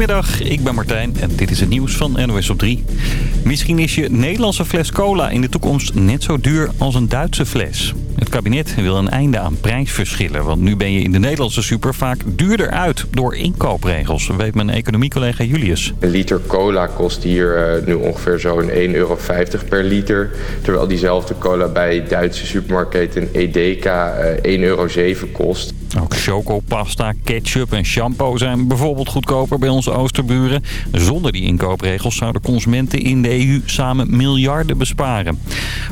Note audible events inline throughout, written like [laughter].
Goedemiddag, ik ben Martijn en dit is het nieuws van NOS op 3. Misschien is je Nederlandse fles cola in de toekomst net zo duur als een Duitse fles. Het kabinet wil een einde aan prijsverschillen, want nu ben je in de Nederlandse super vaak duurder uit door inkoopregels, weet mijn economiecollega Julius. Een liter cola kost hier eh, nu ongeveer zo'n 1,50 euro per liter, terwijl diezelfde cola bij Duitse supermarkten Edeka 1,07 eh, euro kost. Ook chocopasta, ketchup en shampoo zijn bijvoorbeeld goedkoper bij onze oosterburen. Zonder die inkoopregels zouden consumenten in de EU samen miljarden besparen.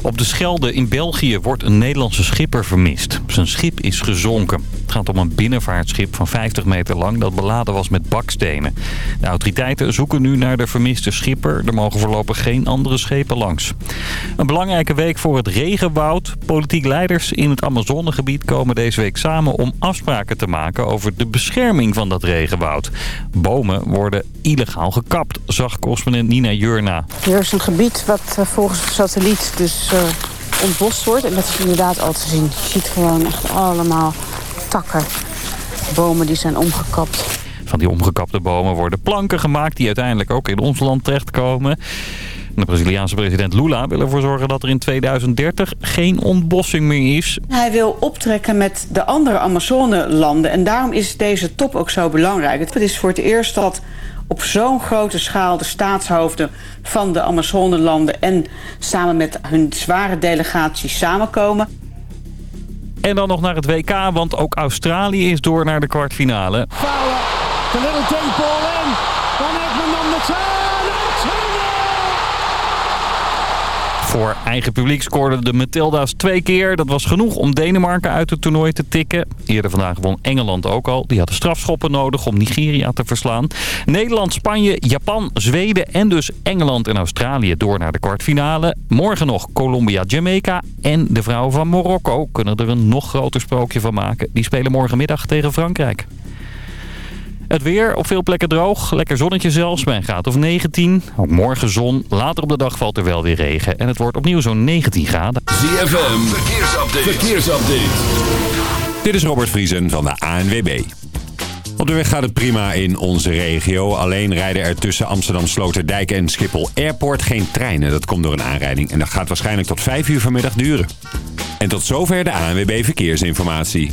Op de Schelde in België wordt een Nederlandse schipper vermist. Zijn schip is gezonken. Het gaat om een binnenvaartschip van 50 meter lang dat beladen was met bakstenen. De autoriteiten zoeken nu naar de vermiste schipper. Er mogen voorlopig geen andere schepen langs. Een belangrijke week voor het regenwoud. Politiek leiders in het Amazonegebied komen deze week samen om afspraken te maken over de bescherming van dat regenwoud. Bomen worden illegaal gekapt, zag correspondent Nina Jurna. Hier is een gebied wat eh, volgens de satelliet dus uh, ontbost wordt. En dat is inderdaad al te zien. Je ziet gewoon echt allemaal takken. Bomen die zijn omgekapt. Van die omgekapte bomen worden planken gemaakt die uiteindelijk ook in ons land terechtkomen. De Braziliaanse president Lula wil ervoor zorgen dat er in 2030 geen ontbossing meer is. Hij wil optrekken met de andere Amazone-landen. En daarom is deze top ook zo belangrijk. Het is voor het eerst dat op zo'n grote schaal de staatshoofden van de Amazone-landen... en samen met hun zware delegaties samenkomen. En dan nog naar het WK, want ook Australië is door naar de kwartfinale. Fowler, the little deep ball in. Van Edmund on the turn. Voor eigen publiek scoorden de Matilda's twee keer. Dat was genoeg om Denemarken uit het toernooi te tikken. Eerder vandaag won Engeland ook al. Die hadden strafschoppen nodig om Nigeria te verslaan. Nederland, Spanje, Japan, Zweden en dus Engeland en Australië door naar de kwartfinale. Morgen nog Colombia, Jamaica en de vrouwen van Marokko kunnen er een nog groter sprookje van maken. Die spelen morgenmiddag tegen Frankrijk. Het weer op veel plekken droog. Lekker zonnetje zelfs bij een graad of 19. Ook morgen zon. Later op de dag valt er wel weer regen. En het wordt opnieuw zo'n 19 graden. ZFM, verkeersupdate. verkeersupdate. Dit is Robert Vriesen van de ANWB. Op de weg gaat het prima in onze regio. Alleen rijden er tussen Amsterdam Sloterdijk en Schiphol Airport geen treinen. Dat komt door een aanrijding en dat gaat waarschijnlijk tot 5 uur vanmiddag duren. En tot zover de ANWB Verkeersinformatie.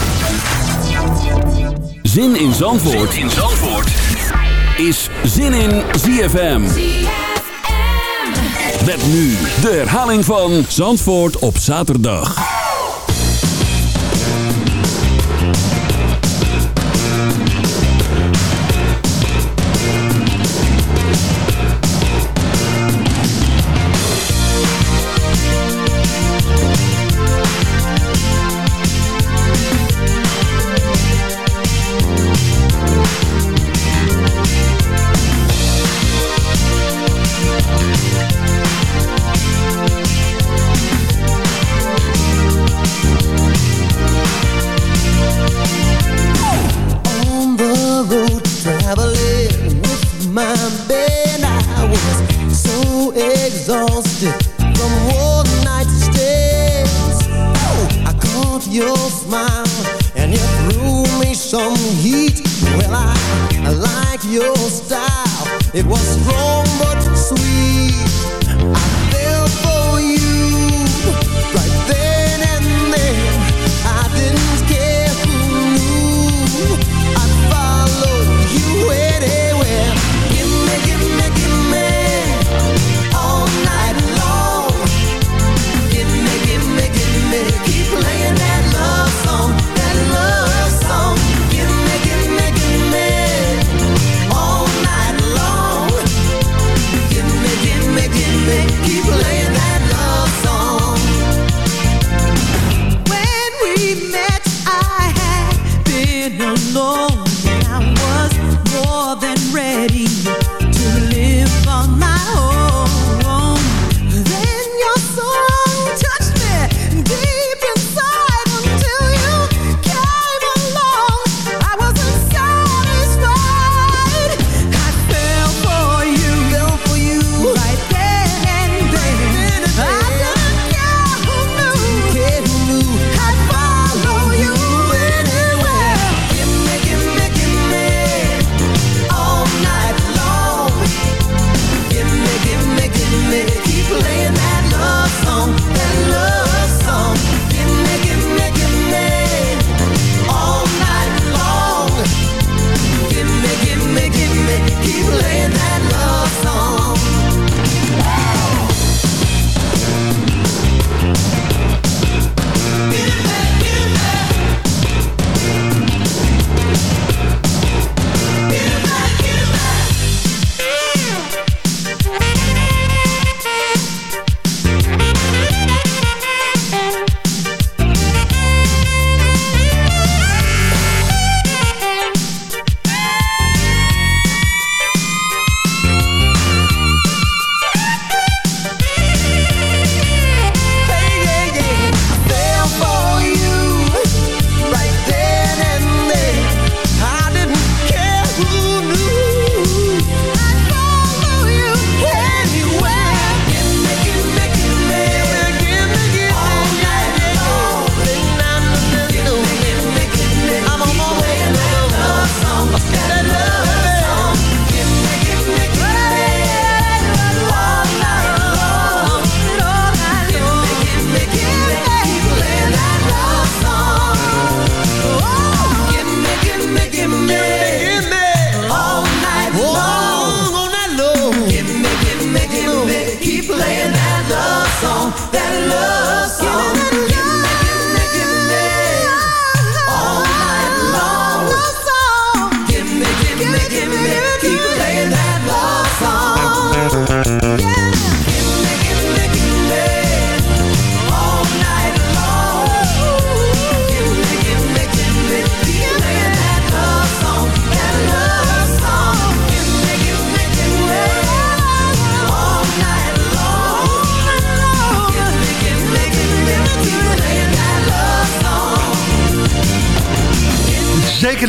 Zin in Zandvoort, in Zandvoort. is Zin in ZFM. Met nu de herhaling van Zandvoort op zaterdag.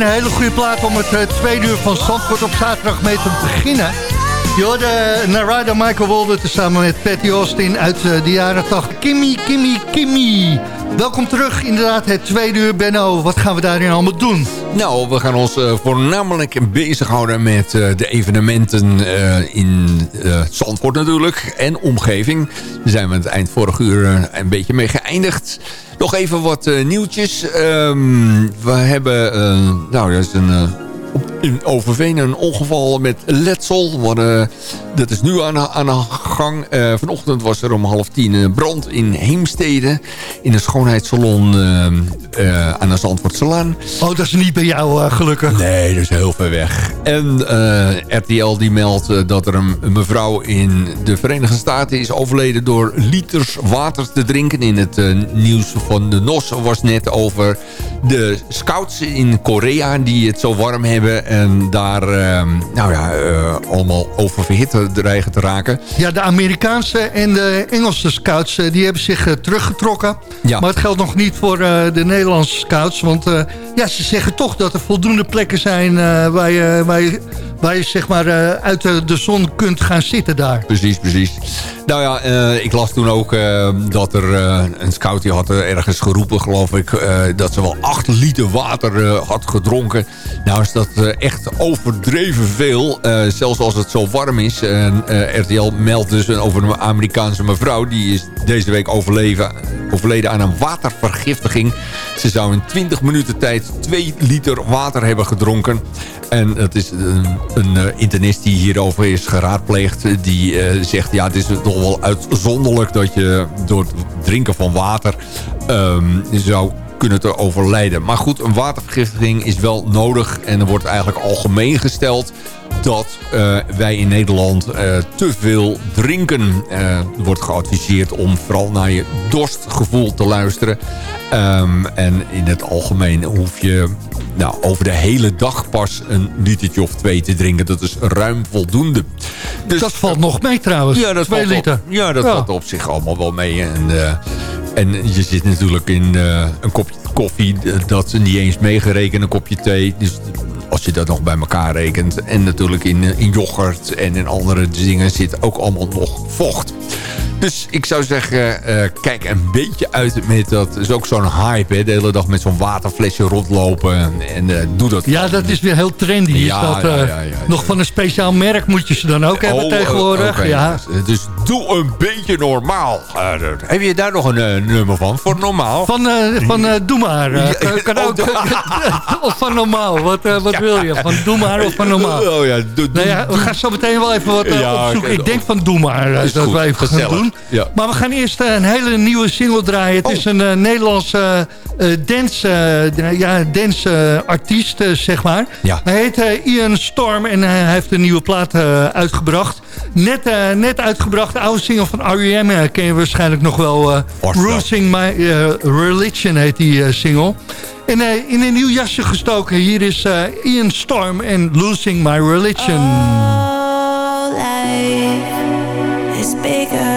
Een hele goede plaat om het uh, tweede uur van Zandvoort op zaterdag mee te beginnen. Je hoorde Narada Michael Wolder samen met Patty Austin uit uh, de jaren 80. Kimmy, Kimmy, Kimmy. Welkom terug, inderdaad, het tweede uur. Benno, wat gaan we daarin allemaal doen? Nou, we gaan ons uh, voornamelijk bezighouden met de evenementen in Zandvoort natuurlijk. En omgeving. Daar zijn we het eind vorig uur een beetje mee geëindigd. Nog even wat uh, nieuwtjes. Um, we hebben... Uh, nou, dat is een... In Overveen een ongeval met letsel. Wat, dat is nu aan, aan de gang. Uh, vanochtend was er om half tien brand in Heemstede. In een schoonheidssalon uh, aan de Zandvoortselaan. Oh, dat is niet bij jou gelukkig. Nee, dat is heel ver weg. En RTL die meldt dat er een, een, mevrouw in de Verenigde Staten is overleden... door liters water te drinken. In het nieuws van de NOS was net over de scouts in Korea... die het zo warm hebben en daar nou ja, allemaal oververhit dreigen te raken. Ja, de Amerikaanse en de Engelse scouts eh, die hebben zich eh, teruggetrokken. Ja. Maar het geldt nog niet voor eh, de Nederlandse scouts. Want ja, ze zeggen toch dat er voldoende plekken zijn waar je, waar je waar je zeg maar uit de, zon kunt gaan zitten daar. Precies, precies. Nou ja, ik las toen ook dat er een scout die had ergens geroepen, geloof ik, dat ze wel 8 liter water had gedronken. Nou is dat echt overdreven veel, zelfs als het zo warm is. En uh, RTL meldt dus over een Amerikaanse mevrouw. Die is deze week overleden aan een watervergiftiging. Ze zou in 20 minuten tijd 2 liter water hebben gedronken. En het is een, een internist die hierover is geraadpleegd. Die zegt, ja, het is toch wel uitzonderlijk dat je door het drinken van water um, zou kunnen te overlijden. Maar goed, een watervergiftiging is wel nodig. En er wordt eigenlijk algemeen gesteld dat uh, wij in Nederland uh, te veel drinken. Uh, er wordt geadviseerd om vooral naar je dorstgevoel te luisteren. Um, en in het algemeen hoef je nou, over de hele dag pas een litertje of twee te drinken. Dat is ruim voldoende. Dus, dat valt nog mee trouwens, ja, dat twee liter. ja, dat valt op zich allemaal wel mee. En, en je zit natuurlijk in uh, een kopje koffie, dat niet eens meegerekend, een kopje thee. Dus als je dat nog bij elkaar rekent. En natuurlijk in, in yoghurt en in andere dingen zit ook allemaal nog vocht. Dus ik zou zeggen, uh, kijk een beetje uit met dat. is ook zo'n hype, hè, de hele dag met zo'n waterflesje rondlopen. En, en uh, doe dat. Ja, dat is weer heel trendy. Ja, is dat, uh, ja, ja, nog van een speciaal merk moet je ze dan ook hebben oh, tegenwoordig. Okay. Ja. Dus, doe een beetje normaal. heb je daar nog een nummer van? Voor normaal? Van, van Doe maar. [laughs] kan ook, [laughs] of van normaal. Wat, wat wil je? Van Doe maar of van normaal? Oh ja, doe, nou ja, we gaan zo meteen wel even wat opzoeken. Ik denk van Doe maar. dat we even gaan doen. Ja. Maar we gaan eerst eh, een hele nieuwe single draaien. Het is oh. een uh, Nederlandse dance, ja, dance artiest, zeg maar. Ja. Hij heet Ian Storm en hij heeft een nieuwe plaat uitgebracht. Net, net uitgebracht, de oude single van R.E.M. ken je waarschijnlijk nog wel. Losing My Religion heet die single. En in een nieuw jasje gestoken. Hier is Ian Storm en Losing My Religion. Oh, life is bigger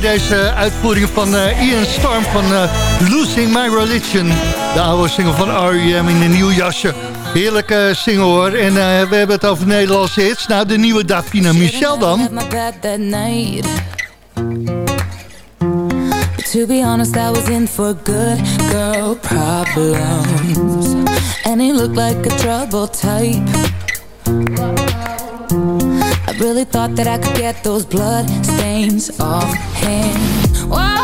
deze uitvoering van uh, Ian Storm van uh, Losing My Religion. De oude single van R.E.M. in een nieuw jasje. Heerlijke single hoor. En uh, we hebben het over Nederlandse hits. Nou, de nieuwe Davina Michel dan. To be honest, I was in for good girl problems And he looked like a trouble type Really thought that I could get those blood stains off him Whoa,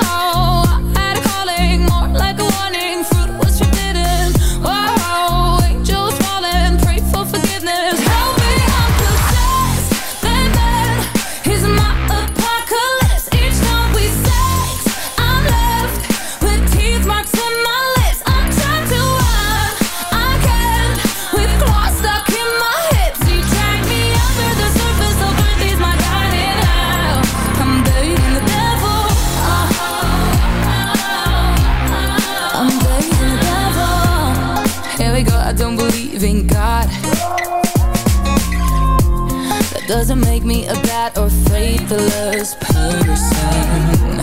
doesn't make me a bad or faithless person.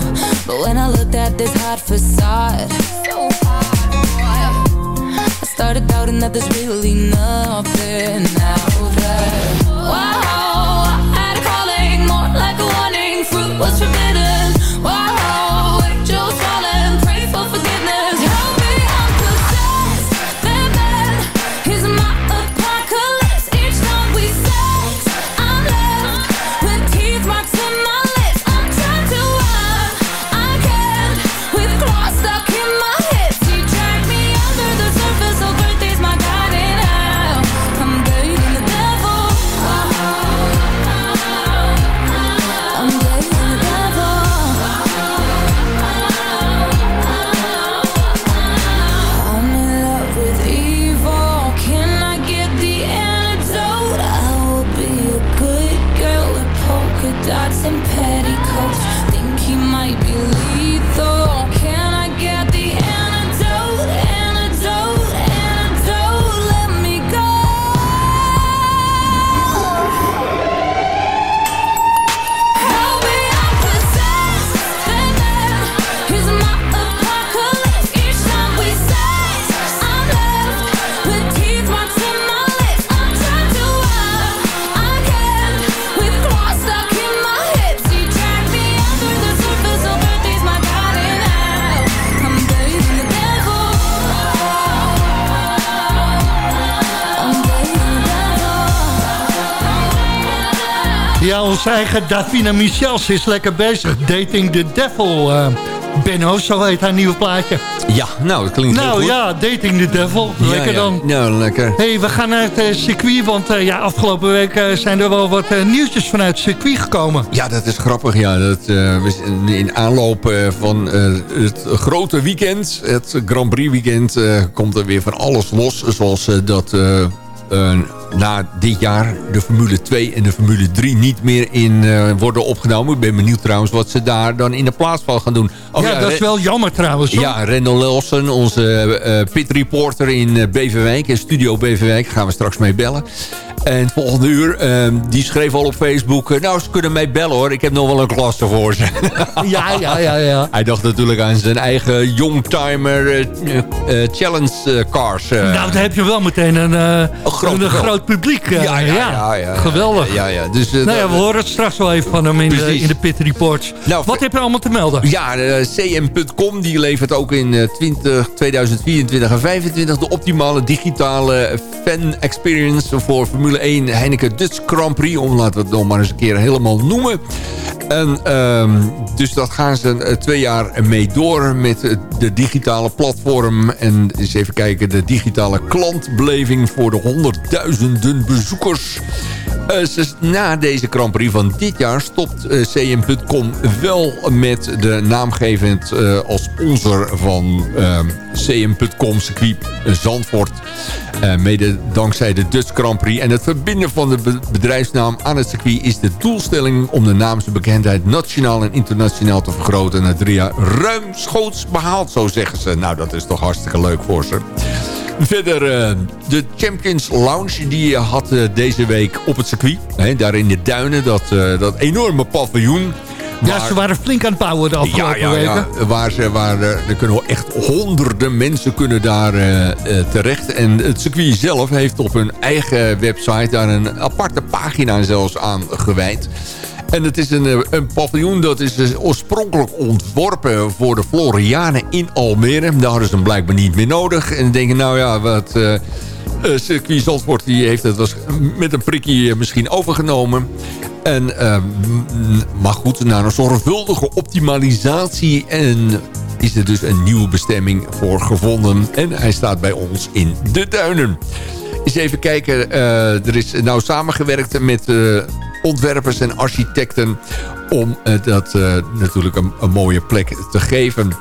But when I looked at this hot facade I started doubting that there's really nothing out there. Wow, I had a calling more like a warning Fruit was forbidden. Wow, eigen Davina Michels is lekker bezig. Dating the Devil. eh Benno, zo heet haar nieuwe plaatje. Ja, nou, dat klinkt heel Nou goed. ja, Dating the Devil. Lekker ja, ja. dan. Nou, lekker. hey, we gaan naar het eh, circuit, want eh, ja, afgelopen week zijn er wel wat nieuwtjes vanuit het circuit gekomen. Ja, dat is grappig. Ja, dat, in aanloop van het grote weekend, het Grand Prix weekend, komt er weer van alles los. Zoals dat na dit jaar de Formule 2 en de Formule 3 niet meer in eh, worden opgenomen. Ik ben benieuwd trouwens wat ze daar dan in de plaats van gaan doen. Oh, ja, dat is wel jammer trouwens. hoor. Ja, Rendel Nelson, onze eh, pit reporter in eh, Beverwijk, in Studio Beverwijk, gaan we straks mee bellen. En het volgende uur, eh, die schreef al op Facebook... eh, nou, ze kunnen mij bellen hoor, ik heb nog wel een klas voor ze. [laughs] ja, ja, ja. ja. Hij dacht natuurlijk aan zijn eigen youngtimer eh, eh, challenge cars. Nou, dan heb je wel meteen een, eh, groot een, publiek. groot publiek. ja, ja, ja, ja. Geweldig. Ja, ja. Dus, Nou ja, we horen het straks wel even van hem in, de, Precies. in de Pit Reports. Nou, Wat heb je allemaal te melden? Ja, cm.com die levert ook in eh, 20, 2024 en 2025 de optimale digitale fan experience voor Formule 1 Heineken Dutch Grand Prix. Om laten we het nog maar eens een keer helemaal noemen. En, ehm, dus dat gaan ze eh, twee jaar mee door met eh, de digitale platform. En eens even kijken, de digitale klantbeleving voor de honderdduizenden bezoekers. Eh, na deze Grand Prix van dit jaar stopt eh, CM.com wel met de naamgevend eh, als sponsor van eh, CM.com circuit Zandvoort. Mede dankzij de Dutch Grand Prix. En het verbinden van de be- bedrijfsnaam aan het circuit is de doelstelling om de naamsbekendheid nationaal en internationaal te vergroten. Na drie jaar ruimschoots behaald, zo zeggen ze. Nou, dat is toch hartstikke leuk voor ze. Verder, eh, de Champions Lounge die je had eh, deze week op het circuit. Hè, daar in de duinen, dat, eh, dat enorme paviljoen. Ja, ze waren flink aan het bouwen de afgelopen ja, ja, ja. weken. Waar ze, waar, eh, er kunnen echt honderden mensen kunnen daar terecht. En het circuit zelf heeft op hun eigen website daar een aparte pagina zelfs aan gewijd. En het is een, eh, een paviljoen dat is dus oorspronkelijk ontworpen voor de Florianen in Almere. Daar hadden ze hem blijkbaar niet meer nodig. En denken, nou ja, wat... eh eh, circuit die heeft het was met een prikje misschien overgenomen. En, m- maar goed, na een zorgvuldige optimalisatie en is er dus een nieuwe bestemming voor gevonden. En hij staat bij ons in de duinen. Eens even kijken, eh, er is nou samengewerkt met eh, ontwerpers en architecten... om eh, dat natuurlijk een, een mooie plek te geven.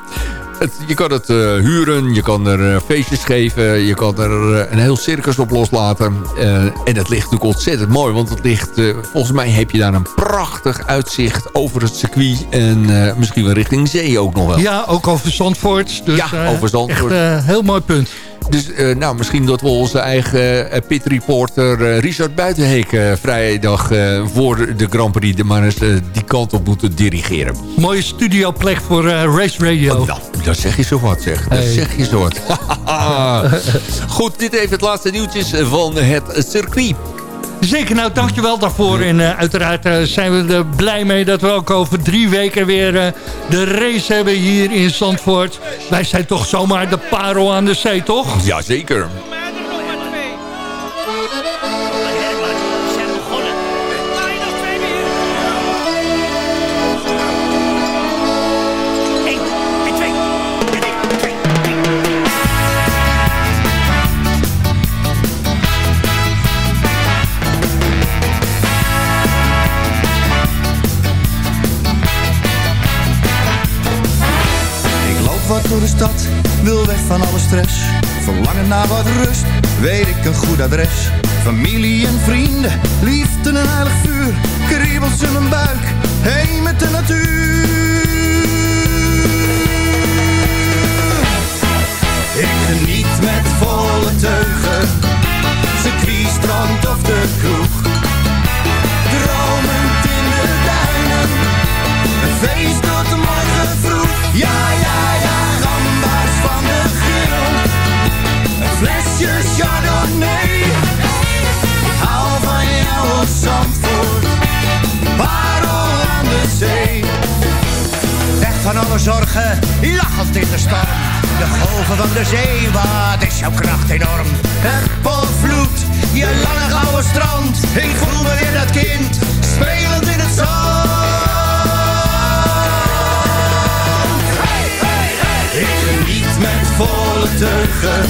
Het, je kan het huren, je kan er feestjes geven... je kan er een heel circus op loslaten. En het ligt natuurlijk ontzettend mooi... want het ligt, volgens mij heb je daar een prachtig uitzicht over het circuit... en misschien wel richting zee ook nog wel. Ja, ook over Zandvoort. Dus, Ja, over Zandvoort. Echt heel mooi punt. Dus eh, nou, misschien dat we onze eigen eh, pitreporter eh, Richard Buitenheek... vrijdag voor de Grand Prix de maar eens die kant op moeten dirigeren. Mooie studioplek voor Race Radio. Nou, dat zeg je zo wat, zeg. Dat Hey. zeg je zo wat. [laughs] [laughs] Goed, dit even het laatste nieuwtjes van het circuit. Zeker, nou dankjewel daarvoor. En eh, uiteraard eh, zijn we er blij mee dat we ook over drie weken weer eh, de race hebben hier in Zandvoort. Wij zijn toch zomaar de parel aan de zee, toch? Jazeker. Stad, wil weg van alle stress. Verlangen naar wat rust, weet ik een goed adres. Familie en vrienden, liefde en heilig vuur. Kriebels in mijn buik, heen met de natuur. Ik geniet met volle teugen, circuit, strand of de kroeg. Dromend in de duinen, een feest tot de morgen vroeg. Ja, flesje chardonnay. Ik hou van jou op Zandvoort. Parel aan de zee. Weg van alle zorgen, lachend in de storm. De golven van de zee, wat is jouw kracht enorm. Het potvloed, je lange gouden strand. Ik voel me weer dat kind, spelend in het zand. Ik geniet met volle teugen,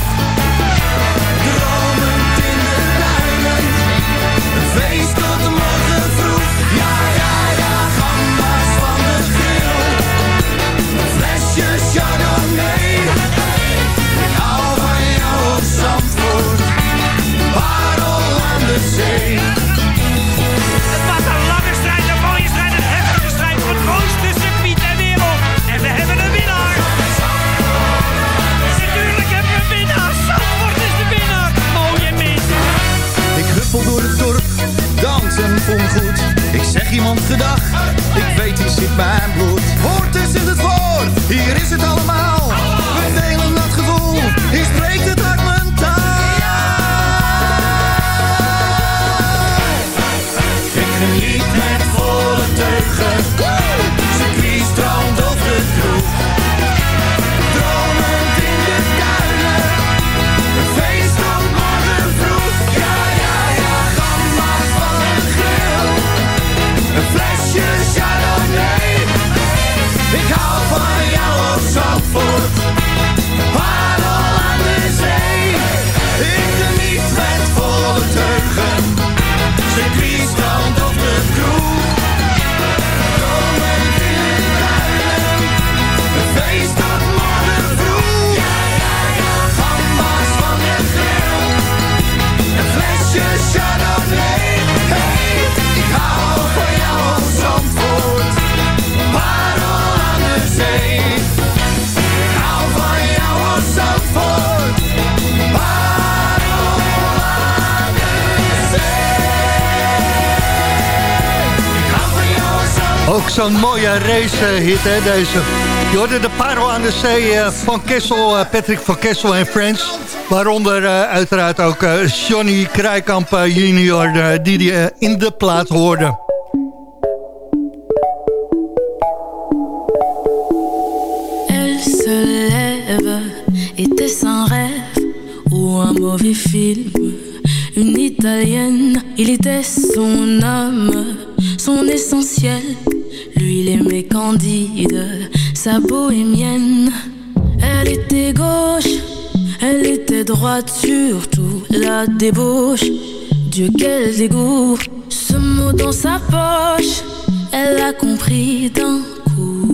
Goed. Ik zeg iemand gedag, ik weet hier zit mijn bloed. Hoort is het voor, hier is het allemaal. We delen Ook zo'n mooie racehit, hè, deze. Je hoorde de parel aan de zee eh, van Kessel, eh, Patrick van Kessel en Friends. Waaronder eh, uiteraard ook eh, Johnny Krijkamp eh, junior, eh, die die eh, in de plaat hoorde. Elle se lève, était-ce un rêve ou un mauvais film Une italienne, il était son âme, son essentiel. Lui, il aimait Candide, sa bohémienne. Elle était gauche, elle était droite, surtout la débauche. Dieu, quel dégoût, ce mot dans sa poche, elle a compris d'un coup.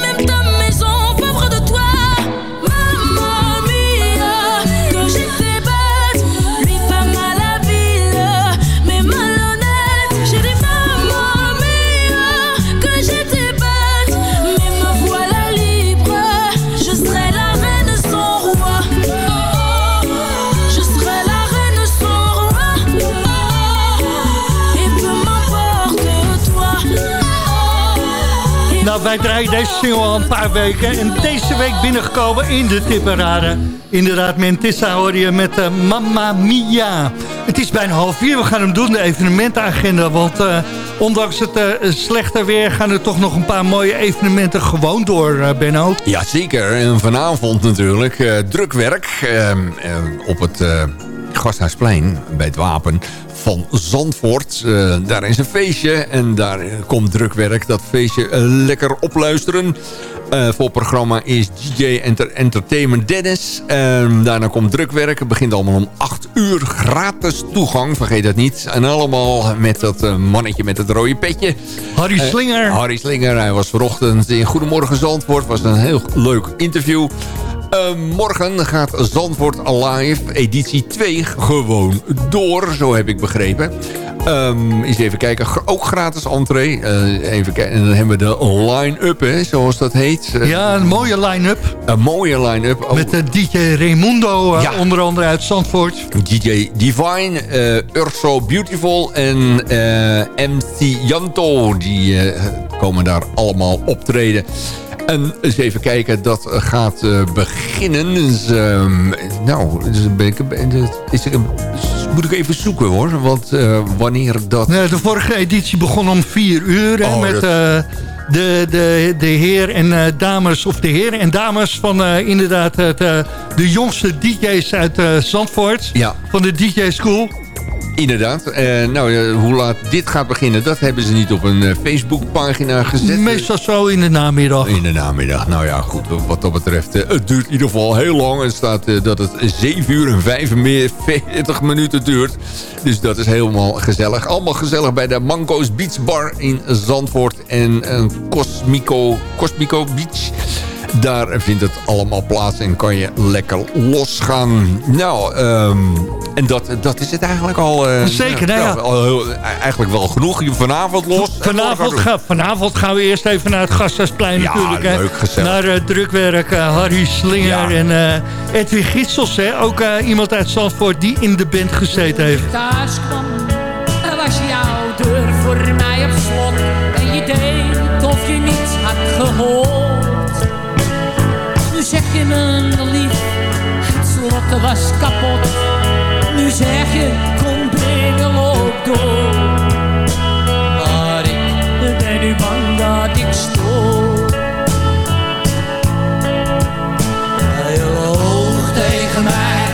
Wij draaien deze single al een paar weken. En deze week binnengekomen in de tipperade. Inderdaad, Mentissa hoor je met eh, Mamma Mia. Het is bijna half vier. We gaan hem doen, de evenementenagenda. Want eh, ondanks het eh, slechte weer gaan er toch nog een paar mooie evenementen gewoon door, eh, Benno. Ja, zeker. En vanavond natuurlijk drukwerk eh, eh, op het Gasthuisplein bij het Wapen van Zandvoort. Eh, daar is een feestje en daar komt drukwerk. Dat feestje eh, lekker opluisteren. Eh voor het programma is DJ Enter Entertainment Dennis. En daarna komt drukwerk. Het begint allemaal om 8 uur. Gratis toegang, vergeet dat niet. En allemaal met dat mannetje met het rode petje. Harry Slinger. Harry Slinger. Hij was vanochtend in Goedemorgen Zandvoort. Was een heel leuk interview. Eh, morgen gaat Zandvoort Alive editie 2 gewoon door. Zo heb ik begrepen. Ehm eens even kijken. Ook gratis entree. Eh, even kijken. En dan hebben we de line-up, zoals dat heet. Eh, Ja, een mooie line-up. Een mooie line-up. Oh, Met DJ Raimundo, Ja. onder andere uit Zandvoort. DJ Divine, Urso Beautiful en MC Janto. Die komen daar allemaal optreden. En eens even kijken, dat gaat eh, beginnen. Dus, ehm, nou, dus ben ik, dat is, moet ik even zoeken hoor. Want eh, wanneer dat... De vorige editie begon om vier uur. Hè, Oh, met dat- eh, de, de, de heer en dames, of de heren en dames van inderdaad het, de jongste DJ's uit Zandvoort. Ja. Van de DJ School. Inderdaad. Eh, nou, eh, hoe laat dit gaat beginnen, dat hebben ze niet op een eh, Facebookpagina gezet. Meestal zo in de namiddag. In de namiddag. Nou ja, goed. Wat dat betreft, het duurt in ieder geval heel lang. Er staat dat het 7 uur en 45 minuten duurt. Dus dat is helemaal gezellig. Allemaal gezellig bij de Manco's Beach Bar in Zandvoort. En eh, Cosmico, Cosmico Beach. Daar vindt het allemaal plaats en kan je lekker losgaan. Nou, ehm, en dat, dat is het eigenlijk al. eh, Zeker, nou ja. al heel- eigenlijk wel genoeg. Vanavond los. Vanavond, ga, vanavond gaan we eerst even naar het Gasthuisplein Ja, natuurlijk. hè. leuk, gezellig. Naar eh, drukwerk eh, Harry Slinger Ja. en eh, Edwin Gitsels. Hè? Ook eh, iemand uit Zandvoort die in de band gezeten heeft. thuis kwam, Me lief, het slot was kapot. Nu zeg je, kom binnen, loop door. Maar ik ben nu bang dat ik stoor. Je loog tegen mij,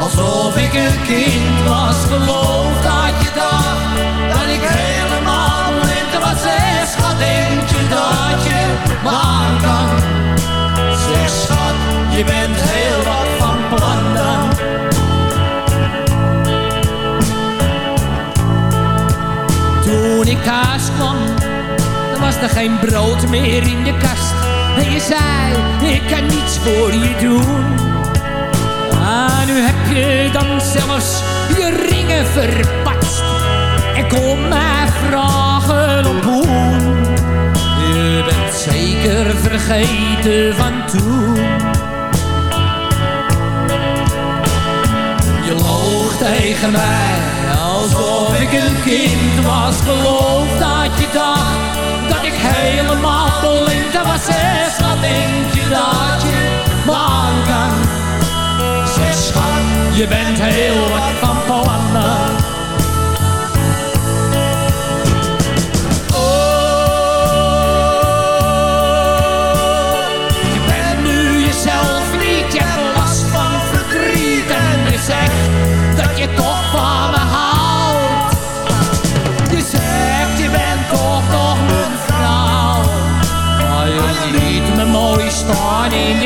alsof ik een kind was. Geloof je bent heel wat van plan dan. Toen ik thuis kwam, dan was er geen brood meer in de kast. En je zei, ik kan niets voor je doen. Ah, nu heb je dan zelfs je ringen verpatst. En kom mij vragen op hoe. Je bent zeker vergeten van toen. Tegen mij alsof ik een kind was. Geloof dat je dacht dat ik helemaal blind was. Zeg, wat denk je dat je man kan? Zeg, schat, je bent heel wat van plannen.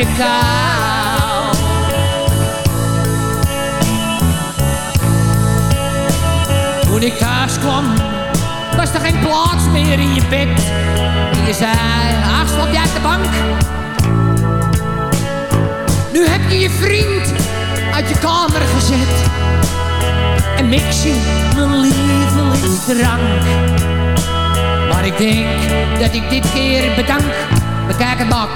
Toen ik thuis kwam, was er geen plaats meer in je bed. En je zei, ach, slaap jij de bank? Nu heb je je vriend uit je kamer gezet. En mix je mijn lievelingsdrank. Maar ik denk dat ik dit keer bedank. Bekijk het maar.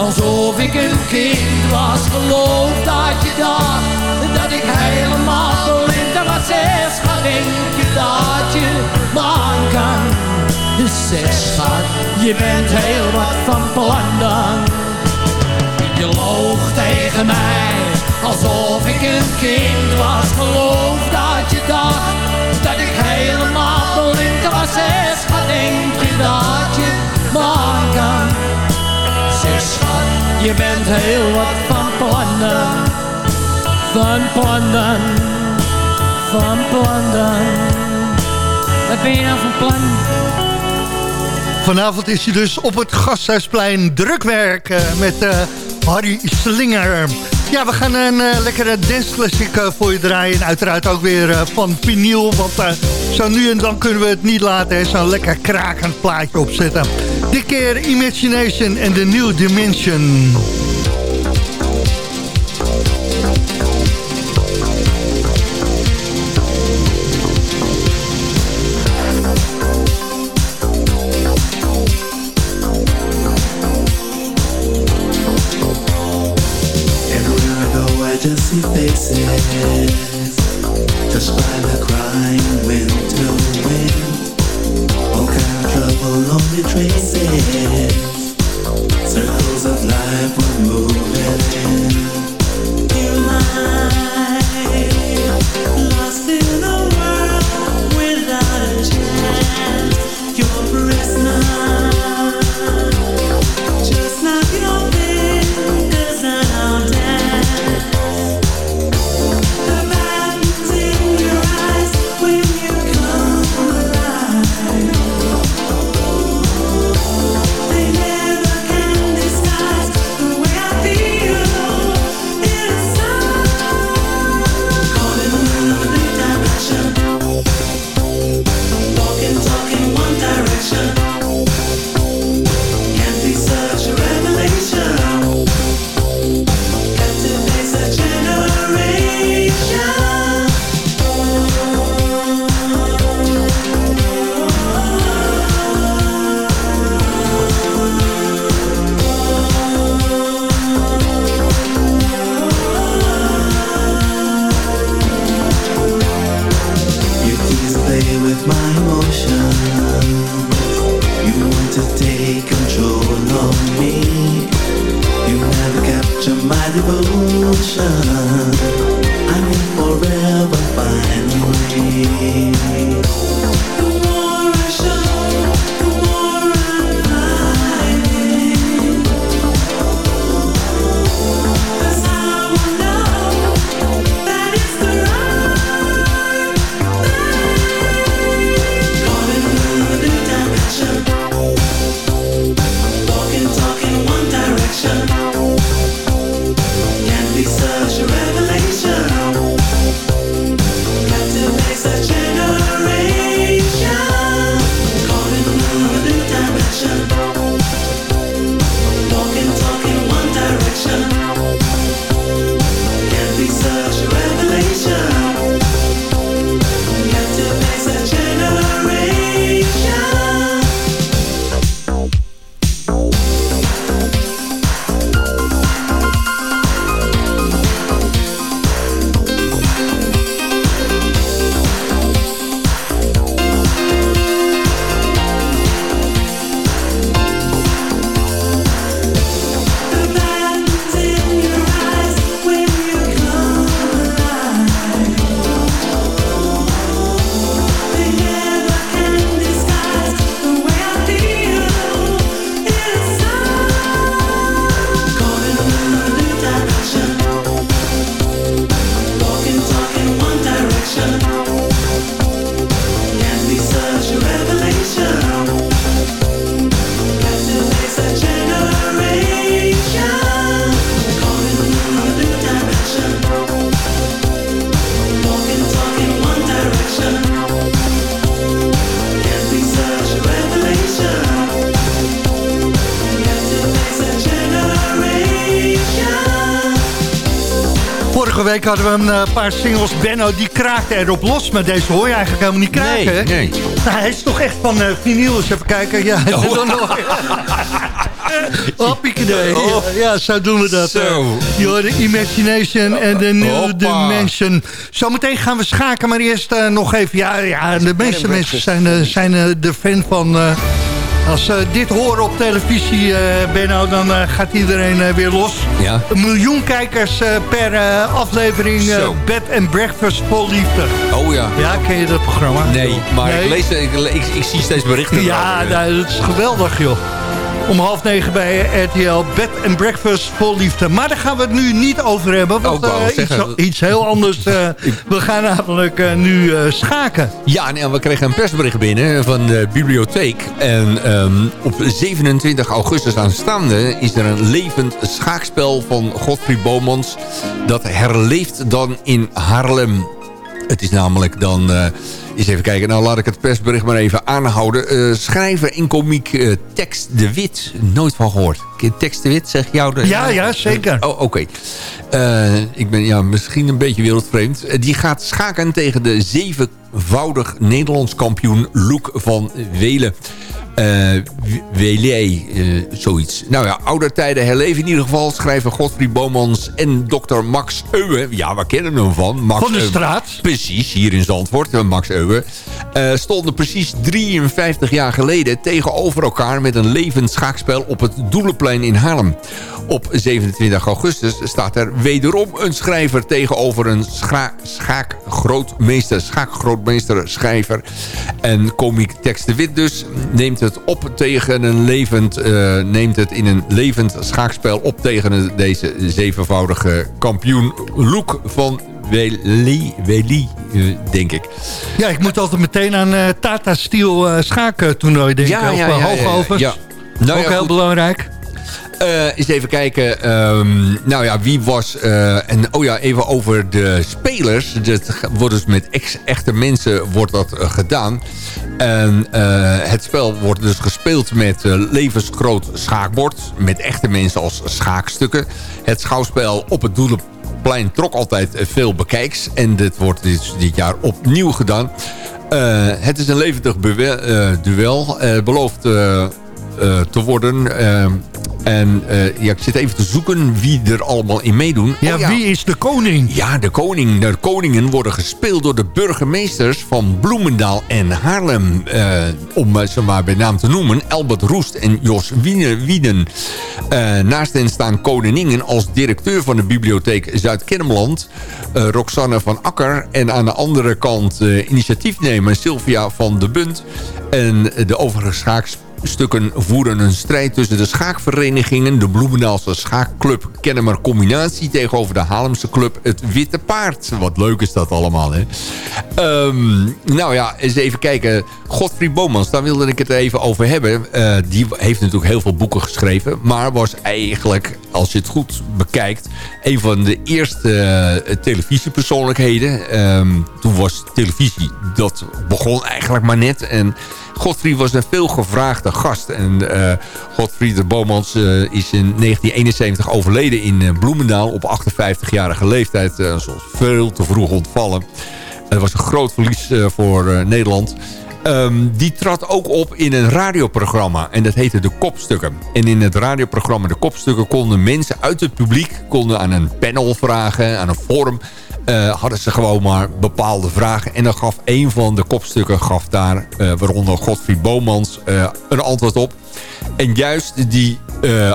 Alsof ik een kind was. Geloof dat je dacht dat ik helemaal blind was. Zeg, schat, denk je dat je man kan? Zeg, schat, je bent heel wat van plan dan. Je loog tegen mij, alsof ik een kind was. Geloof dat je dacht dat ik helemaal blind was. Zeg, schat, denk je dat je man kan? Je bent heel wat van plannen. Van plannen, van plannen. Wat ben je nou van plan? Vanavond is hij dus op het Gasthuisplein drukwerk eh, met eh, Harry Slinger. Ja, we gaan een eh, lekkere danceclassic uh, voor je draaien. En uiteraard ook weer van vinyl. Want zo nu en dan kunnen we het niet laten. Zo'n lekker krakend plaatje opzetten. Dit keer Imagination en The New Dimension. Everywhere I go, I just see faces week hadden we een eh, paar singles. Benno, die kraakte erop los. Maar deze hoor je eigenlijk helemaal niet kraken. Nee, nee. Nou, hij is toch echt van vinyl. Eens even kijken. Ja, Oh. dan nog. [laughs] Hoppakee. Oh. Ja, zo doen we dat. Zo. eh. Je hoort de Imagination en de New Hoppa. Dimension. Zometeen gaan we schaken, maar eerst nog even... Ja, ja de meeste mensen zijn, zijn de fan van... eh, als ze dit horen op televisie, eh Benno, dan eh, gaat iedereen eh, weer los. Ja. Een miljoen kijkers eh, per eh, aflevering eh. Bed and Breakfast vol liefde. Oh ja. Ja, ken je dat programma? Nee, maar Nee? Ik, lees, ik, ik, ik zie steeds berichten. Ja, nou, dat is geweldig, joh. Om half negen bij RTL Bed and Breakfast vol liefde. Maar daar gaan we het nu niet over hebben. Want Oh, zeggen. iets, iets heel anders. eh, [laughs] we gaan namelijk eh, nu schaken. Ja, nee, we kregen een persbericht binnen van de bibliotheek. En ehm, op 27 augustus aanstaande is er een levend schaakspel van Godfried Bomans. Dat herleeft dan in Haarlem. Het is namelijk dan... eens even kijken, nou laat ik het persbericht maar even aanhouden. Eh, schrijver en komiek Tex de Wit. Nooit van gehoord. Tex de Wit, zeg jou? De, Ja, ja, zeker. Oh, oké. Eh, ik ben ja, misschien een beetje wereldvreemd. Die gaat schaken tegen de zevenvoudig Nederlands kampioen Loek van Welen. Eh Welé, eh, zoiets. Nou ja, oude tijden herleven in ieder geval. Schrijver Godfried Bomans en dokter Max Euwe. Ja, we kennen hem van. Max Van de Euwe. straat. Precies, hier in Zandvoort, eh, Max Euwe. eh, stonden precies 53 jaar geleden tegenover elkaar... met een levend schaakspel op het Doelenplein in Haarlem. Op 27 augustus staat er wederom een schrijver... tegenover een scha schaakgrootmeester, schaakgrootmeester schrijver. En komiek Tex de Wit dus neemt het op tegen een levend... eh, neemt het in een levend schaakspel op tegen deze zevenvoudige kampioen... Loek van Weli, Weli eh, denk ik. Ja, ik moet altijd meteen aan eh, Tata Steel eh schaaktoernooi denken. Ja, ja, ja, ja. Nou Ook heel goed. belangrijk. Eh, eens even kijken. ehm, nou ja, wie was... eh, en oh ja, even over de spelers. Dat wordt dus met echte mensen wordt dat eh, gedaan. En het spel wordt dus gespeeld met levensgroot schaakbord. Met echte mensen als schaakstukken. Het schouwspel op het Doelenplein trok altijd veel bekijks. En dit wordt dus dit jaar opnieuw gedaan. Het is een levendig duel. Eh, te worden. Eh, En eh, ja, ik zit even te zoeken wie er allemaal in meedoen. Ja, Oh wie is de koning? Ja, de koning. De koningen worden gespeeld door de burgemeesters van Bloemendaal en Haarlem. Eh, om eh, ze maar bij naam te noemen. Albert Roest en Jos Wieden. Eh, naast hen staan koningen als directeur van de bibliotheek Zuid-Kennemerland. eh, Roxanne van Akker. En aan de andere kant eh, initiatiefnemer Sylvia van de Bunt. En de overige schaakstukken voeren een strijd tussen de schaakverenigingen... de Bloemendaalse schaakclub Kennemer Combinatie... tegenover de Haarlemse club Het Witte Paard. Wat leuk is dat allemaal, hè? Ehm, nou ja, eens even kijken. Godfried Bomans, daar wilde ik het even over hebben. Eh, die heeft natuurlijk heel veel boeken geschreven... maar was eigenlijk, als je het goed bekijkt... een van de eerste eh, televisiepersoonlijkheden. Ehm, toen was televisie, dat begon eigenlijk maar net... en Godfried was een veel gevraagde gast. En eh Godfried de Bomans eh, is in 1971 overleden in eh, Bloemendaal... op 58-jarige leeftijd. zoals veel te vroeg ontvallen. Het was een groot verlies voor Nederland. Ehm, die trad ook op in een radioprogramma. En dat heette De Kopstukken. En in het radioprogramma De Kopstukken konden mensen uit het publiek... konden aan een panel vragen, aan een forum... eh, hadden ze gewoon maar bepaalde vragen. En dan gaf een van de kopstukken, gaf daar, eh, waaronder Godfried Bomans, eh, een antwoord op. En juist die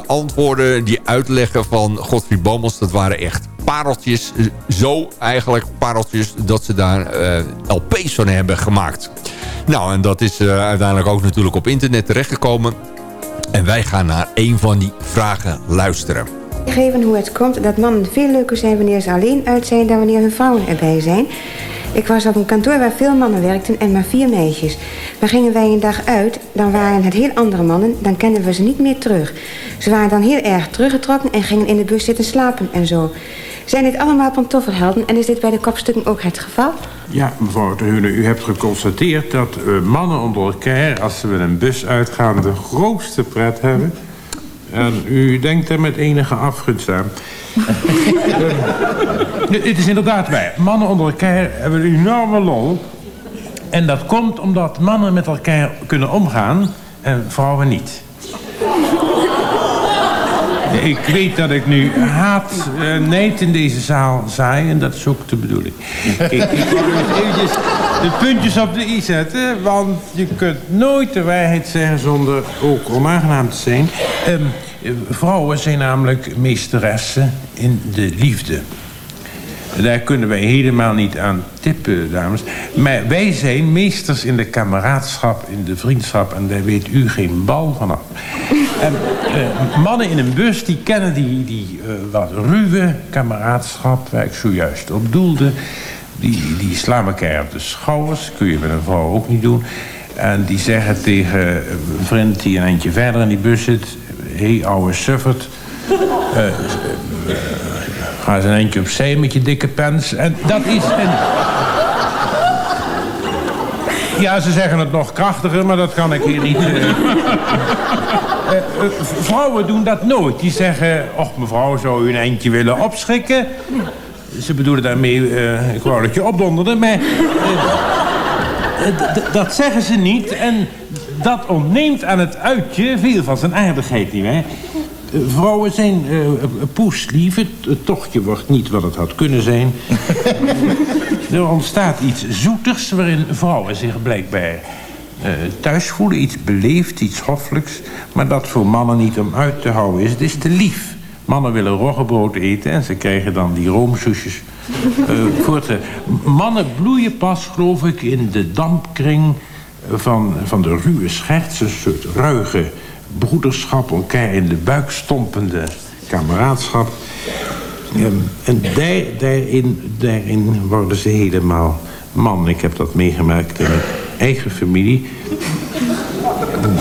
antwoorden, die uitleggen van Godfried Bomans... dat waren echt pareltjes. Zo eigenlijk pareltjes dat ze daar LP's van hebben gemaakt. Nou, en dat is eh, uiteindelijk ook natuurlijk op internet terechtgekomen. En wij gaan naar een van die vragen luisteren. Geven hoe het komt dat mannen veel leuker zijn wanneer ze alleen uit zijn dan wanneer hun vrouwen erbij zijn. Ik was op een kantoor waar veel mannen werkten en maar vier meisjes. Maar gingen wij een dag uit, dan waren het heel andere mannen, dan kenden we ze niet meer terug. Ze waren dan heel erg teruggetrokken en gingen in de bus zitten slapen en zo. Zijn dit allemaal pantoffelhelden en is dit bij de kopstukken ook het geval? Ja, mevrouw de Hune, u hebt geconstateerd dat eh, mannen onder elkaar... als ze met een bus uitgaan, de grootste pret hebben. En u denkt er met enige afgunst aan. [laughs] Het is inderdaad waar. Mannen onder elkaar hebben een enorme lol. En dat komt omdat mannen met elkaar kunnen omgaan en vrouwen niet. Ik weet dat ik nu haat, neid in deze zaal zaai en dat is ook de bedoeling. Ik wil dus eventjes de puntjes op de i zetten, want je kunt nooit de waarheid zeggen zonder ook onaangenaam te zijn. Ehm, eh, vrouwen zijn namelijk meesteressen in de liefde. Daar kunnen wij helemaal niet aan tippen, dames. Maar wij zijn meesters in de kameraadschap, in de vriendschap... en daar weet u geen bal vanaf. En, eh, mannen in een bus, die kennen die, die eh, wat ruwe kameraadschap... waar ik zojuist op doelde. Die, die slaan elkaar op de schouders. kun je met een vrouw ook niet doen. En die zeggen tegen een vriend die een eindje verder in die bus zit... hé, hey, ouwe suffert... Eh, Ga eens een eindje opzij met je dikke pens. En dat is... En... Ja, ze zeggen het nog krachtiger, maar dat kan ik hier niet... eh. Eh, vrouwen doen dat nooit. Die zeggen, och mevrouw, zou u een eindje willen opschrikken? Ze bedoelen daarmee, eh, ik wou dat je opdonderde, maar... dat zeggen ze niet en dat ontneemt aan het uitje veel van zijn aardigheid, nietwaar? Vrouwen zijn eh poeslief. Het, het tochtje wordt niet wat het had kunnen zijn. [laughs] er ontstaat iets zoeters waarin vrouwen zich blijkbaar eh, thuis voelen. Iets beleefd, iets hoffelijks. Maar dat voor mannen niet om uit te houden is. Het is te lief. Mannen willen roggebrood eten en ze krijgen dan die roomsoesjes. Eh, voor te, mannen bloeien pas, geloof ik, in de dampkring van, van de ruwe scherts. Een soort ruige broederschap, elkaar in de buik stompende kameraadschap. Ehm, en daar, daarin, daarin worden ze helemaal man. Ik heb dat meegemaakt in mijn eigen familie.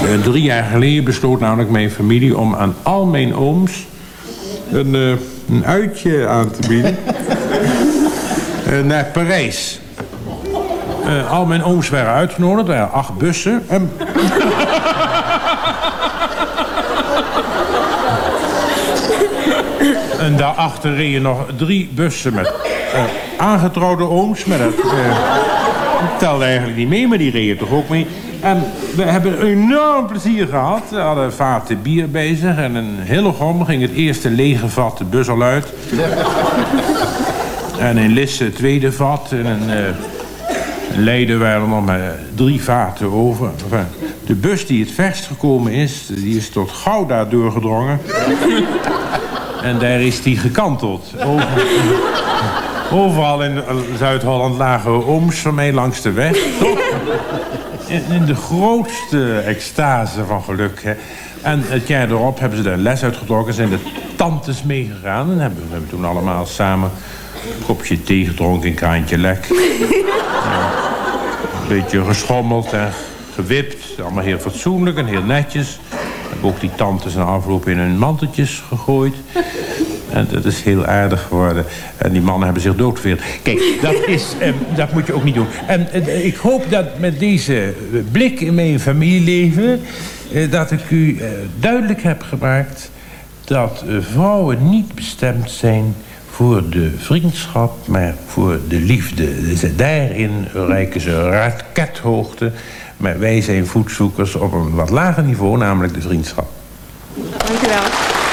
Eh, Drie jaar geleden besloot namelijk mijn familie om aan al mijn ooms een, eh, een uitje aan te bieden. [laughs] Eh, naar Parijs. Al mijn ooms waren uitgenodigd, er acht bussen. En... [laughs] En daarachter reden nog drie bussen met aangetrouwde ooms. Maar dat eh, telde eigenlijk niet mee, maar die reden toch ook mee. En we hebben enorm plezier gehad. We hadden vaten bier bezig. En in Hillegom ging het eerste lege vat de bus al uit. [laughs] en in Lisse het tweede vat. En in eh, Leiden waren er nog maar drie vaten over. De bus die het verst gekomen is, die is tot Gouda doorgedrongen. [laughs] en daar is die gekanteld. Over- Overal in eh, Zuid-Holland lagen ooms van mij langs de weg. [laughs] Toch? In, in de grootste extase van geluk. Hè. En het jaar erop hebben ze daar les uitgetrokken. Zijn de tantes meegegaan. En hebben, we hebben toen allemaal samen een kopje thee gedronken, een kraantje lek. Ja, [laughs] een beetje geschommeld en gewipt. Allemaal heel fatsoenlijk en heel netjes. Hebben ook die tantes na afloop in hun manteltjes gegooid. En dat is heel aardig geworden. En die mannen hebben zich doodgeveerd. Kijk, dat, [laughs] is, eh, dat moet je ook niet doen. En eh, ik hoop dat met deze eh, blik in mijn familieleven... eh, dat ik u duidelijk heb gemaakt... dat vrouwen niet bestemd zijn voor de vriendschap... maar voor de liefde. Dus daarin reiken ze rakethoogte. Maar wij zijn voetzoekers op een wat lager niveau... namelijk de vriendschap. Dank u wel.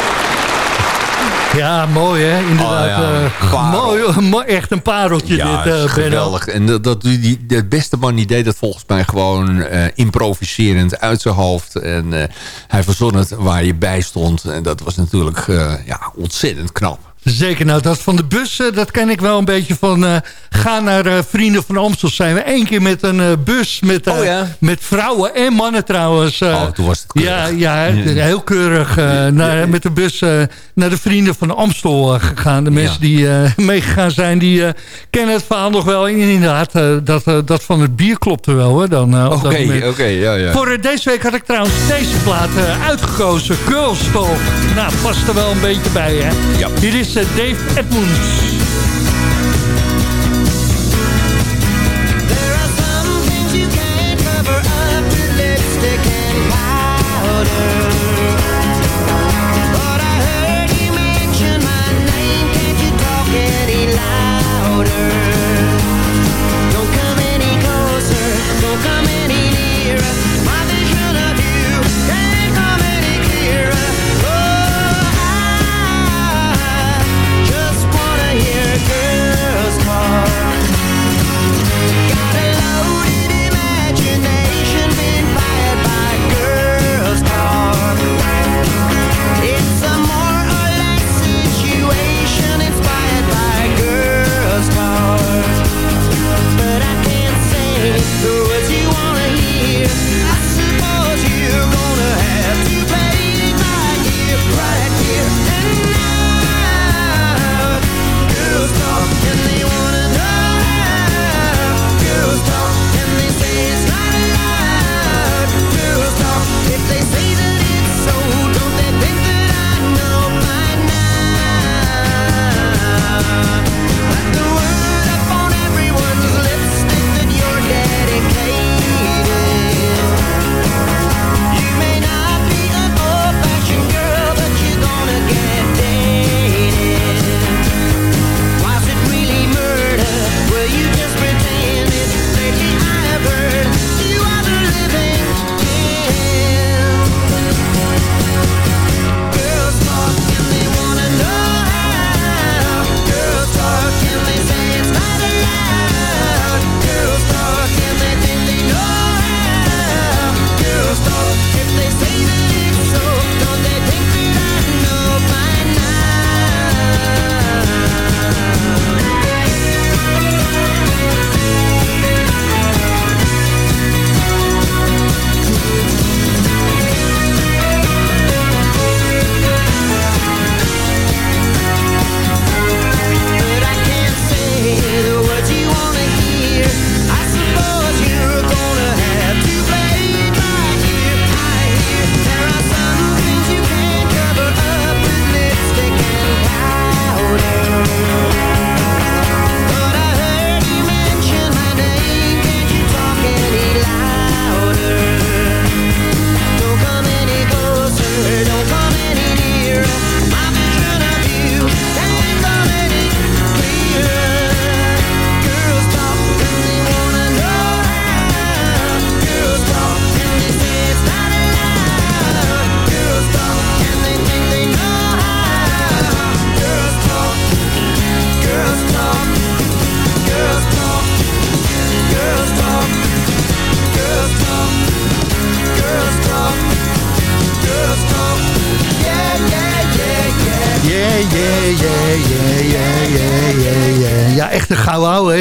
Ja, mooi hè, inderdaad. Oh, ja, eh, mooi, echt een pareltje Ja, dit, Benno. geweldig. En dat, dat, die, de beste man die deed dat volgens mij gewoon eh, improviserend uit zijn hoofd. En hij verzon het waar je bij stond. En dat was natuurlijk ja, ontzettend knap. Zeker, nou dat van de bus, eh, dat ken ik wel een beetje van... eh ga naar eh, Vrienden van Amstel. Zijn we één keer met een eh, bus met, eh, met vrouwen en mannen trouwens. eh. Oh, toen was het Ja, ja, heel keurig eh, naar, met de bus eh, naar de Vrienden van Amstel gegaan. De mensen die eh, [laughs] meegegaan zijn, die eh, kennen het verhaal nog wel. En inderdaad, eh, dat, dat van het bier klopte wel hoor. Eh, Oké, oké, ja, ja. Voor deze week had ik trouwens deze plaat eh, uitgekozen. Girls Talk. Nou, past er wel een beetje bij, hè? Ja. Hier is eh, Dave Edmonds.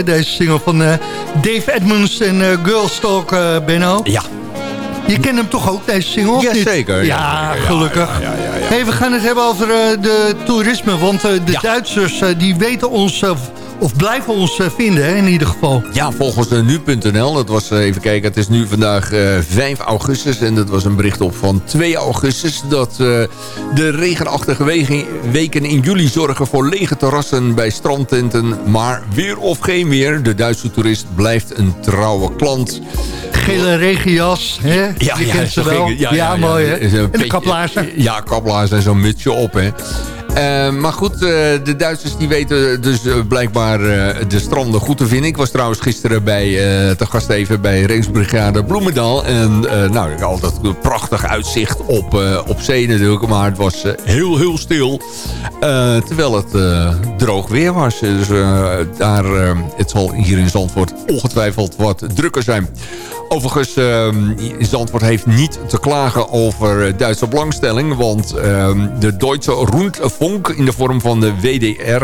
Hè, deze single van eh, Dave Edmunds en eh Girls Talk, eh, Benno. Ja. Je kent hem toch ook, deze single? of niet? Jazeker. Ja, gelukkig. Hey, we gaan het hebben over de toerisme, want de Duitsers die weten ons, of blijven ons eh, vinden hè, in ieder geval. Ja, volgens eh, nu.nl, dat was eh, even kijken, het is nu vandaag eh, 5 augustus en dat was een bericht op van 2 augustus dat de regenachtige wegen- weken in juli zorgen voor lege terrassen bij strandtenten, maar weer of geen weer, de Duitse toerist blijft een trouwe klant. Gele regenjas, hè? Ja, ja, kent ze zo wel. ging het. Ja, mooi hè? En de kaplaarzen. Ja, kaplaarzen en zo'n mutsje op, hè. Eh, maar goed, eh, de Duitsers die weten dus eh, blijkbaar de stranden goed te vinden. Ik was trouwens gisteren bij, te gast even bij Rijksbrigade Bloemendaal. En nou, altijd een prachtig uitzicht op, op zee natuurlijk. Maar het was heel, heel stil. Terwijl het droog weer was. Dus daar, het zal hier in Zandvoort ongetwijfeld wat drukker zijn. Overigens, Zandvoort heeft niet te klagen over Duitse belangstelling. Want de Duitse Rundfunk in de vorm van de WDR...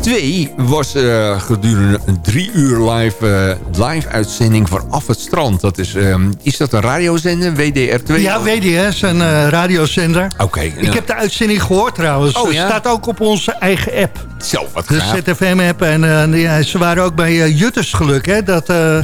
2 was eh, gedurende een drie uur live, eh, live uitzending vanaf het strand. Dat is, ehm, is dat een radiozender, WDR 2? Ja, WDS, een eh, radiozender. Oké. Ik heb de uitzending gehoord trouwens. Oh, Het ja? staat ook op onze eigen app. Zo, wat De. ZFM-app. En ja, ze waren ook bij eh, Juttersgeluk, hè? Dat, eh,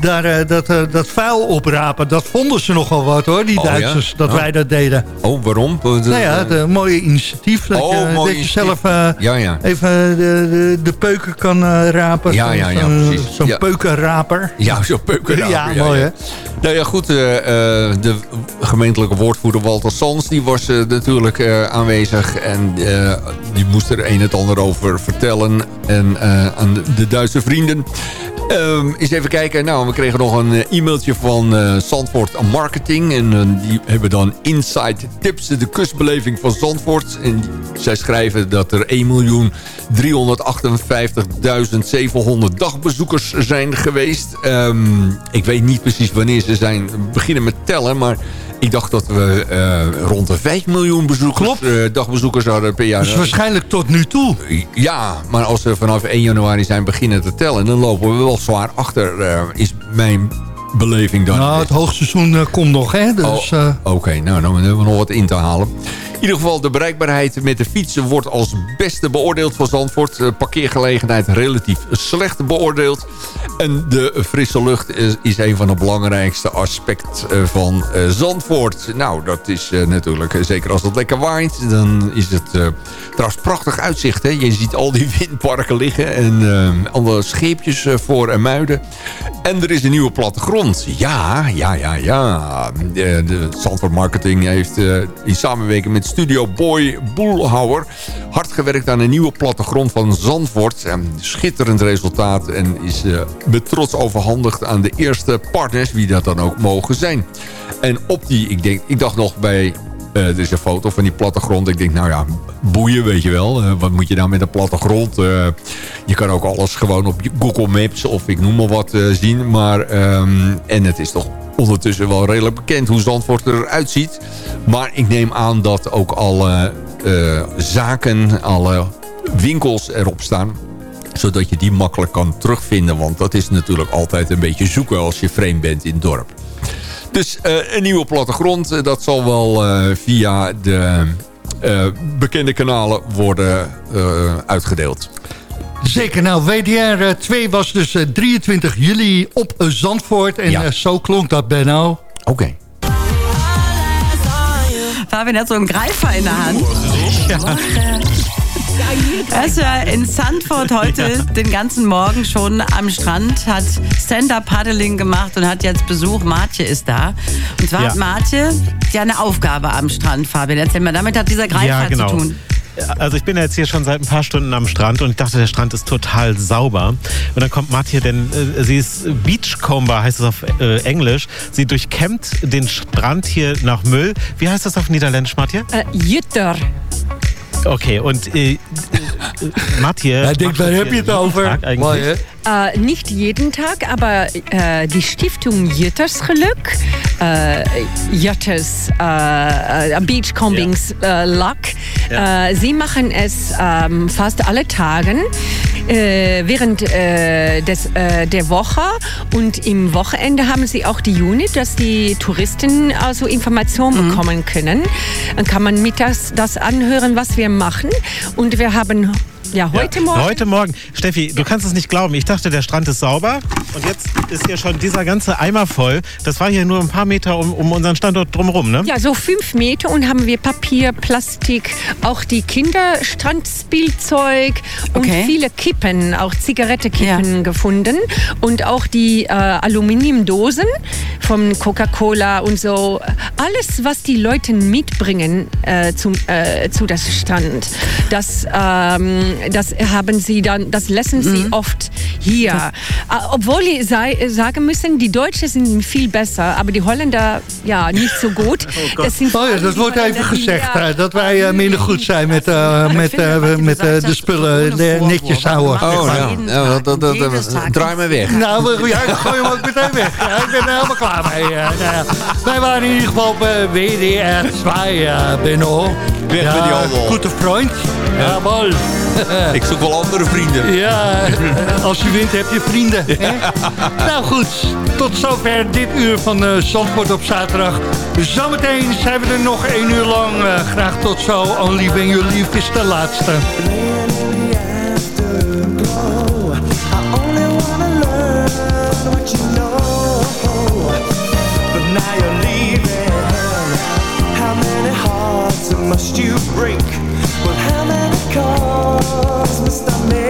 Daar, eh, dat, eh, dat vuil oprapen, dat vonden ze nogal wat hoor, die Oh, ja? Duitsers, dat Oh. wij dat deden. Oh, waarom? Nou ja, de mooie initiatief. Dat Oh, je, mooi dat je zelf eh, Ja, ja. even de, de, de peuken kan eh, rapen. Ja, Zo'n- ja, ja, zo'n- precies. Zo'n Ja. peukenraper. Ja, zo'n peukenraper. Ja, mooi hè. Nou ja, goed. eh, eh, de gemeentelijke woordvoerder Walter Sans... die was eh, natuurlijk eh, aanwezig. En eh, die moest er een en het ander over vertellen. En eh, aan de Duitse vrienden. Ehm eens even kijken. Nou, we kregen nog een eh, e-mailtje van eh Zandvoort Marketing. En eh, die hebben dan Inside Tips, de kustbeleving van Zandvoort. En zij schrijven dat er 1.358.700 dagbezoekers zijn geweest. Ehm, ik weet niet precies wanneer ze zijn beginnen met tellen, maar... Ik dacht dat we eh, rond de 5 miljoen bezoekers, eh, dagbezoekers hadden per jaar. Dus waarschijnlijk tot nu toe. Ja, maar als we vanaf 1 januari zijn beginnen te tellen... dan lopen we wel zwaar achter, eh, is mijn beleving dan. Nou, het hoogseizoen komt nog, hè. Dus, eh, Oké, nou, dan hebben we nog wat in te halen. Ieder geval, de bereikbaarheid met de fietsen wordt als beste beoordeeld voor Zandvoort. De parkeergelegenheid relatief slecht beoordeeld. En de frisse lucht is, een van de belangrijkste aspecten van eh, Zandvoort. Nou, dat is eh, natuurlijk, eh, zeker als het lekker waait, dan is het eh, trouwens prachtig uitzicht. Hè? Je ziet al die [laughs] windparken liggen en eh, alle scheepjes eh, voor en muiden. En er is een nieuwe plattegrond. Ja, ja, ja, ja. De, Zandvoort Marketing heeft eh, in samenwerking met Studio Boy Boelhouwer... hard gewerkt aan een nieuwe plattegrond van Zandvoort. Eh, schitterend resultaat en is eh, met trots overhandigd aan de eerste partners... wie dat dan ook mogen zijn. En op die, ik, denk, ik dacht nog bij eh, er is een foto van die plattegrond. Ik denk, nou ja, boeien, weet je wel. Eh, wat moet je nou met een plattegrond? Eh, je kan ook alles gewoon op Google Maps of ik noem maar wat zien. Maar, ehm, en het is toch ondertussen wel redelijk bekend hoe Zandvoort eruit ziet. Maar ik neem aan dat ook alle zaken, alle winkels erop staan zodat je die makkelijk kan terugvinden. Want dat is natuurlijk altijd een beetje zoeken als je vreemd bent in het dorp. Dus eh, een nieuwe plattegrond, eh, dat zal wel eh, via de eh, bekende kanalen worden eh, uitgedeeld. Zeker, nou, WDR 2 was dus eh, 23 juli op Zandvoort. En Ja. zo klonk dat, Benno. Oké. Fabian hat so einen Greifer in der Hand. Er ist ja in Sandford heute [laughs] den ganzen Morgen schon am Strand, hat Stand-Up-Paddling gemacht und hat jetzt Besuch. Martje ist da. Und zwar Ja. hat Martje ja eine Aufgabe am Strand, Fabian. Erzähl mal, damit hat dieser Greifer ja, genau. zu tun. Also ich bin jetzt hier schon seit ein paar Stunden am Strand und ich dachte, der Strand ist total sauber. Und dann kommt Martje, denn äh, sie ist Beachcomber, heißt es auf äh, Englisch. Sie durchkämmt den Strand hier nach Müll. Wie heißt das auf Niederländisch, Martje? Äh, Jutter. Okay, und äh, Martje... Hij denkt, eigentlich. Mooi, hè? Äh, nicht jeden Tag, aber äh, die Stiftung Juttersgeluk, äh, Jutters äh, äh, Beachcombings äh, Luck, Ja. äh, sie machen es ähm, fast alle Tagen. äh, während äh, des, äh, der Woche und im Wochenende haben sie auch die Unit, dass die Touristen also Informationen bekommen können. Dann kann man mittags das anhören, was wir machen. Und wir haben ja heute Ja, Morgen. Heute Morgen. Steffi, du kannst es nicht glauben. Ich dachte, der Strand ist sauber. Und jetzt ist hier schon dieser ganze Eimer voll. Das war hier nur ein paar Meter um, um unseren Standort drumherum, ne? Ja, so fünf Meter und haben wir Papier, Plastik, auch die Kinderstrandspielzeug und Okay. viele Kippen, auch Zigarettekippen gefunden und auch die äh, Aluminiumdosen von Coca-Cola und so. Alles, was die Leute mitbringen äh, zum, äh, zu das Strand, das, ähm, das haben sie dann, das lassen sie oft hier. Äh, obwohl ich sei, sagen müssen, die Deutschen sind viel besser, aber die Holländer ja niet zo goed. Het zijn Oh ja, dat wordt even gezegd, hè, dat wij eh, minder goed zijn met, eh, met, eh, met de spullen netjes houden. Oh, ja. ja dat, dat, dat, draai me weg. Nou, we- ja, dan gooi je hem ook meteen weg. Ja, ik ben er helemaal klaar mee. nou ja. Wij waren in ieder geval bij WDR2 uh, binnen. Weg met die handel. Goede vriend. Jawohl. Ik zoek wel andere vrienden. [laughs] Ja, als je wint heb je vrienden. Hè? nou goed, tot zover dit uur van eh Zandvoort op zaterdag. Zometeen zijn we er nog één uur lang. Eh, graag tot zo. Only When You Leave is de laatste. what you know. Must you break? Well, how many calls must I make?